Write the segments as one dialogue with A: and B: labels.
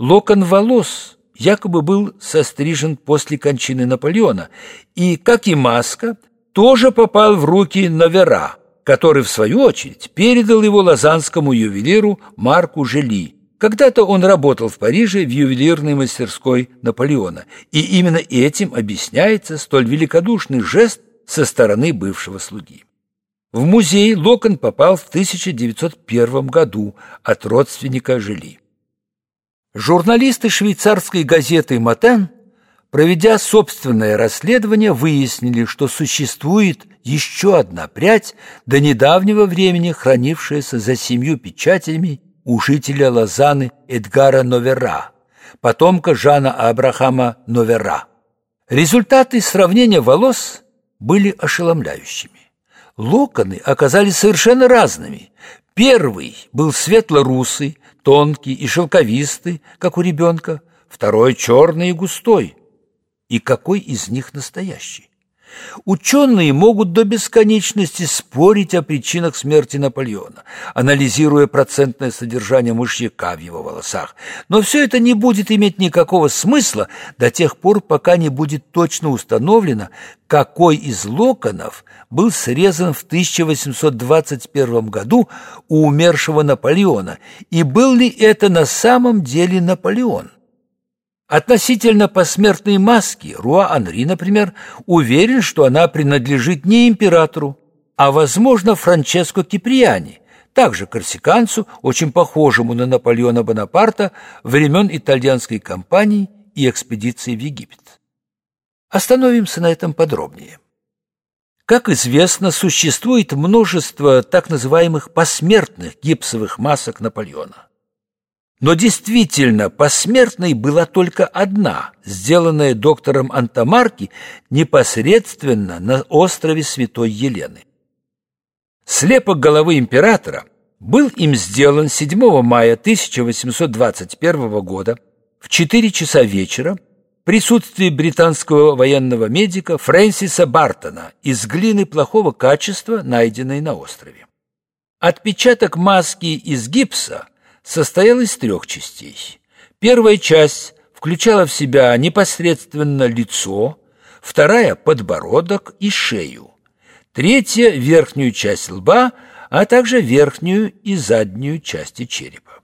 A: Локон волос якобы был сострижен после кончины Наполеона, и, как и маска, тоже попал в руки Новера, который, в свою очередь, передал его лозанскому ювелиру Марку Жели. Когда-то он работал в Париже в ювелирной мастерской Наполеона, и именно этим объясняется столь великодушный жест со стороны бывшего слуги. В музей Локон попал в 1901 году от родственника Жили. Журналисты швейцарской газеты «Матен», проведя собственное расследование, выяснили, что существует еще одна прядь, до недавнего времени хранившаяся за семью печатями у жителя Лозаны Эдгара Новера, потомка Жана Абрахама Новера. Результаты сравнения волос были ошеломляющими. Локоны оказались совершенно разными. Первый был светло-русый, тонкий и шелковистый, как у ребенка, второй черный и густой. И какой из них настоящий? Ученые могут до бесконечности спорить о причинах смерти Наполеона, анализируя процентное содержание мышьяка в его волосах. Но все это не будет иметь никакого смысла до тех пор, пока не будет точно установлено, какой из локонов был срезан в 1821 году у умершего Наполеона, и был ли это на самом деле Наполеон. Относительно посмертной маски Руа Анри, например, уверен, что она принадлежит не императору, а, возможно, Франческо Киприани, также корсиканцу, очень похожему на Наполеона Бонапарта времен итальянской кампании и экспедиции в Египет. Остановимся на этом подробнее. Как известно, существует множество так называемых посмертных гипсовых масок Наполеона. Но действительно, посмертной была только одна, сделанная доктором Антамарки непосредственно на острове Святой Елены. Слепок головы императора был им сделан 7 мая 1821 года в 4 часа вечера в присутствии британского военного медика Фрэнсиса Бартона из глины плохого качества, найденной на острове. Отпечаток маски из гипса состоял из трех частей. Первая часть включала в себя непосредственно лицо, вторая – подбородок и шею, третья – верхнюю часть лба, а также верхнюю и заднюю части черепа.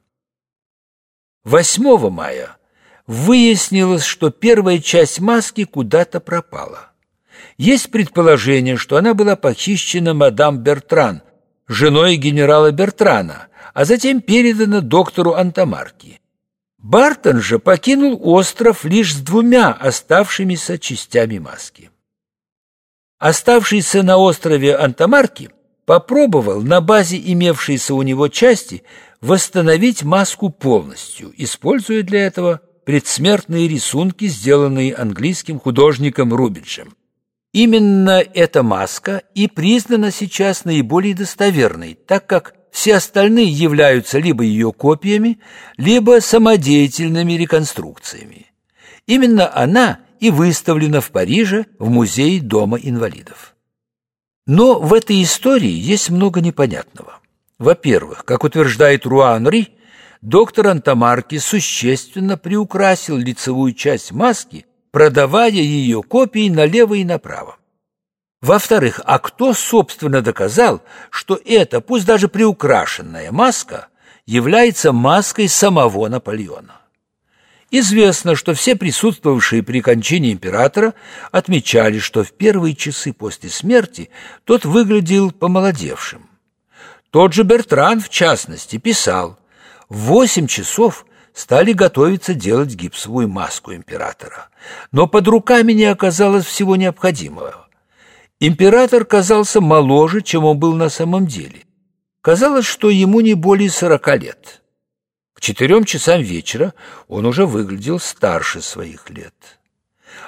A: 8 мая выяснилось, что первая часть маски куда-то пропала. Есть предположение, что она была похищена мадам Бертран, женой генерала Бертрана, а затем передана доктору Антамарки. Бартон же покинул остров лишь с двумя оставшимися частями маски. Оставшийся на острове Антамарки попробовал на базе имевшейся у него части восстановить маску полностью, используя для этого предсмертные рисунки, сделанные английским художником Рубиджем. Именно эта маска и признана сейчас наиболее достоверной, так как все остальные являются либо ее копиями, либо самодеятельными реконструкциями. Именно она и выставлена в Париже в музее Дома инвалидов. Но в этой истории есть много непонятного. Во-первых, как утверждает Руанри, доктор Антамарки существенно приукрасил лицевую часть маски продавая ее копии налево и направо. Во-вторых, а кто, собственно, доказал, что эта, пусть даже приукрашенная маска, является маской самого Наполеона? Известно, что все присутствовавшие при кончине императора отмечали, что в первые часы после смерти тот выглядел помолодевшим. Тот же Бертран, в частности, писал, в восемь часов стали готовиться делать гипсовую маску императора. Но под руками не оказалось всего необходимого. Император казался моложе, чем он был на самом деле. Казалось, что ему не более сорока лет. К четырем часам вечера он уже выглядел старше своих лет.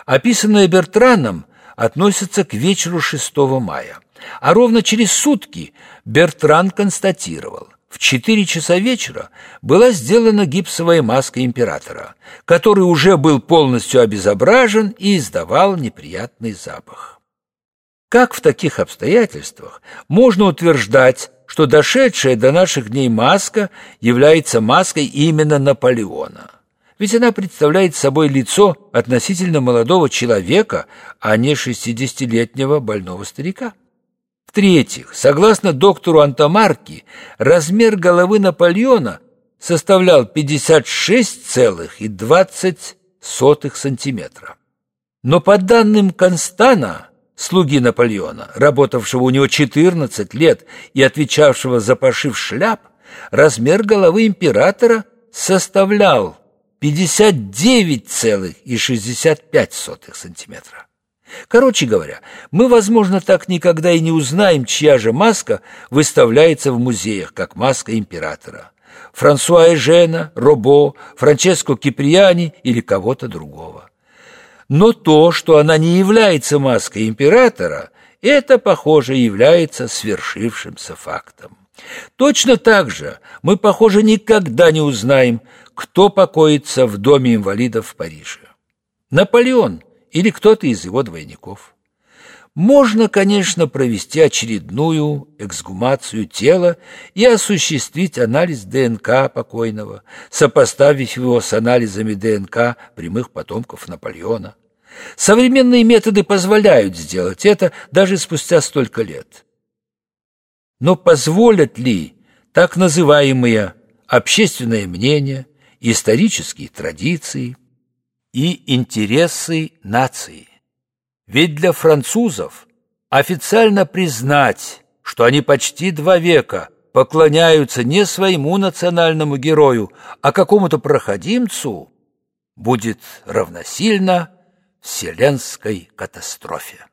A: Описанное Бертраном относится к вечеру 6 мая, а ровно через сутки Бертран констатировал, в четыре часа вечера была сделана гипсовая маска императора, который уже был полностью обезображен и издавал неприятный запах. Как в таких обстоятельствах можно утверждать, что дошедшая до наших дней маска является маской именно Наполеона? ведь она представляет собой лицо относительно молодого человека, а не шестидесятилетнего больного старика. В-третьих, согласно доктору Антомарки, размер головы Наполеона составлял 56,20 сантиметра. Но по данным Констана, слуги Наполеона, работавшего у него 14 лет и отвечавшего за пошив шляп, размер головы императора составлял 59,65 сантиметра. Короче говоря, мы, возможно, так никогда и не узнаем, чья же маска выставляется в музеях, как маска императора. Франсуа Эжена, Робо, Франческо Киприани или кого-то другого. Но то, что она не является маской императора, это, похоже, является свершившимся фактом. Точно так же мы, похоже, никогда не узнаем, кто покоится в доме инвалидов в Париже. Наполеон или кто-то из его двойников. Можно, конечно, провести очередную эксгумацию тела и осуществить анализ ДНК покойного, сопоставив его с анализами ДНК прямых потомков Наполеона. Современные методы позволяют сделать это даже спустя столько лет. Но позволят ли так называемые общественное мнение, исторические традиции и интересы нации? Ведь для французов официально признать, что они почти два века поклоняются не своему национальному герою, а какому-то проходимцу, будет равносильно вселенской катастрофе.